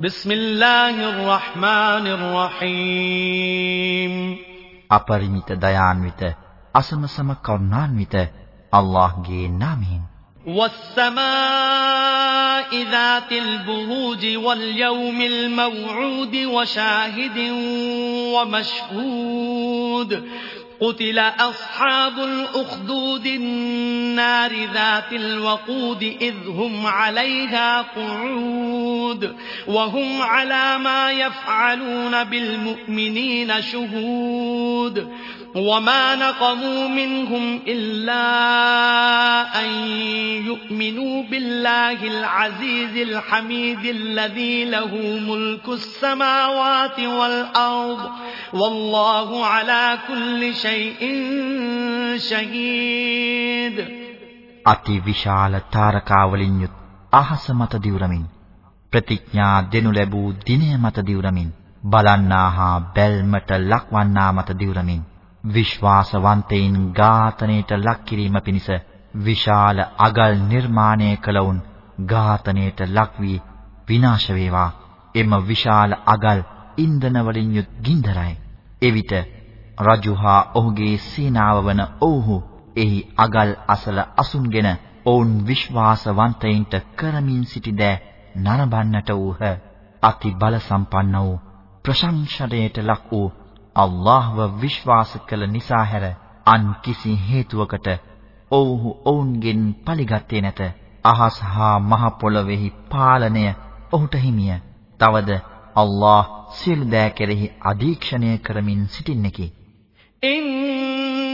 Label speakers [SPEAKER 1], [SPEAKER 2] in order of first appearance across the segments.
[SPEAKER 1] بسم الله الرحمن الرحيم
[SPEAKER 2] අපරිමිත දයාන්විත අසමසම කරුණාන්විත අල්ලාහ්ගේ නාමයෙන්
[SPEAKER 1] والسماء ذات البروج واليوم الموعود وشاهد ومشهود قتل أصحاب الأخدود النار ذات الوقود إذ هم عليها قعود وهم على ما يفعلون بالمؤمنين شهود وما نقموا منهم إلا أن يؤمنوا بالله العزيز الحميد الذي له ملك السماوات والأرض والله على كل شيء شهيد
[SPEAKER 2] අති විශාල තාරකාවලින් යුත් අහස මත දිවුරමින් ප්‍රතිඥා දෙනු ලැබූ දිනය මත දිවුරමින් බලන්නා හා බැල්මට ලක්වන්නා මත දිවුරමින් විශ්වාසවන්තයින් ඝාතනයට ලක් කිරීම පිණිස විශාල අගල් නිර්මාණය කළවුන් ඝාතනයට ලක් වී විනාශ වේවා. එම විශාල අගල් ඉන්ධන වලින් යුත් ගින්දරයි. එවිට රජුහා ඔහුගේ සේනාව වන ඔව්හු එහි අගල් අසල අසුන්ගෙන ඔවුන් විශ්වාසවන්තයින්ට කරමින් සිටි දෑ නරඹන්නට වූහ. අති බල සම්පන්න වූ ප්‍රශංසනයට ලක් වූ අල්ලාහ්ව විශ්වාස කළ නිසා හැර අන් කිසි හේතුවකට ඔව්හු ඔවුන්ගෙන් පලිගත්තේ නැත. අහස් හා මහ පොළොවේහි පාලනය ඔහුට හිමිය. තවද අල්ලාහ් සියලු දෑ කෙරෙහි අධීක්ෂණය කරමින් සිටින්නකි.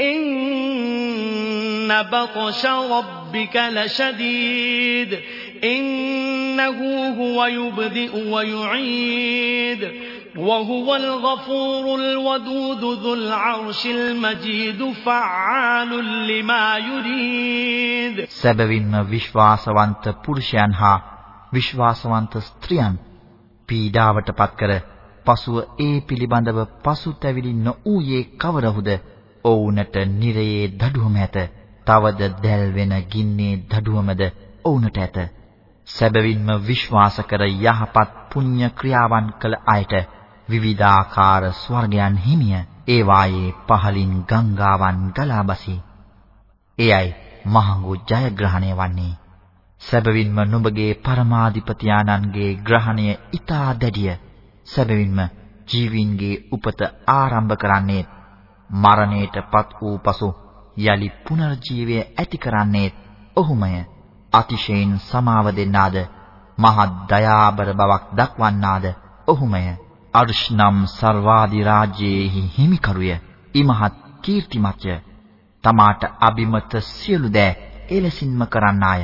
[SPEAKER 1] إن بطش ربك لشديد إنه هو يبدئ ويعيد وهو الغفور الودود ذو العرش المجيد فعال لما يريد
[SPEAKER 2] සැබවින්ම විශ්වාසවන්ත පුරුෂයන් හා විශ්වාසවන්ත ස්ත්‍රියන් පීඩාවට පත් කර පසුව ඒ පිළිබඳව පසුතැවිලි නොඌයේ කවරහුද ඔවුන්ට නිරයේ දඩුවම ඇත. තවද දැල් වෙන ගින්නේ දඩුවමද ඔවුන්ට ඇත. සැබවින්ම විශ්වාස කර යහපත් පුණ්‍ය ක්‍රියාවන් කළ අයට විවිධාකාර ස්වර්ගයන් හිමිය. ඒ වායේ පහලින් ගංගාවන් ගලා බසී. එයයි මහඟු ජයග්‍රහණය වන්නේ. සැබවින්ම නුඹගේ පරමාධිපති ආනන්ගේ ග්‍රහණය ඊටා දැඩිය. සැබවින්ම ජීවීන්ගේ උපත ආරම්භ කරන්නේ මරණයටපත් වූ පසු යලි පුනර්ජීවය ඇති කරන්නේ ඔහුමය අතිශයින් සමාව දෙන්නාද මහත් දයාබර බවක් දක්වන්නාද ඔහුමය අර්ෂ් නම් සර්වාදි රාජ්‍යයේහි හිමිකරුය. ඊමහත් කීර්තිමත්ය. තමාට අබිමත සියලු දෑ එලෙසින්ම කරන්නාය.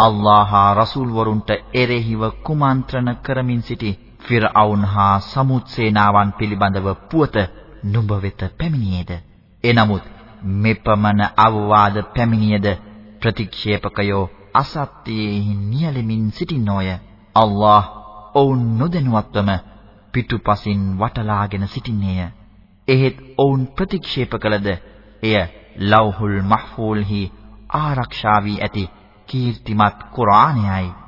[SPEAKER 2] අල්ලාහ හා රසූල් වරුන්ට එරෙහිව කුමන්ත්‍රණ කරමින් සිටි ෆිරාවුන් හා සමුත් සේනාවන් පිළිබඳව පුවත නුඹ වෙත පැමිණියේද? එනමුත් මෙපමණ අවවාද පැමිණියද ප්‍රතික්ෂේපකයෝ අසත්‍යයෙහි නියැලෙමින් සිටින්නෝය. අල්ලාහ් ඔවුන් නොදැනුවත්වම පිටුපසින් වටලාගෙන සිටින්නේය. එහෙත් ඔවුන් ප්‍රතික්ෂේප කළද එය ලෞහුල් මහ්ෆූල්හි ආරක්ෂා වී ඇති කීර්තිමත් කුර්ආනයයි.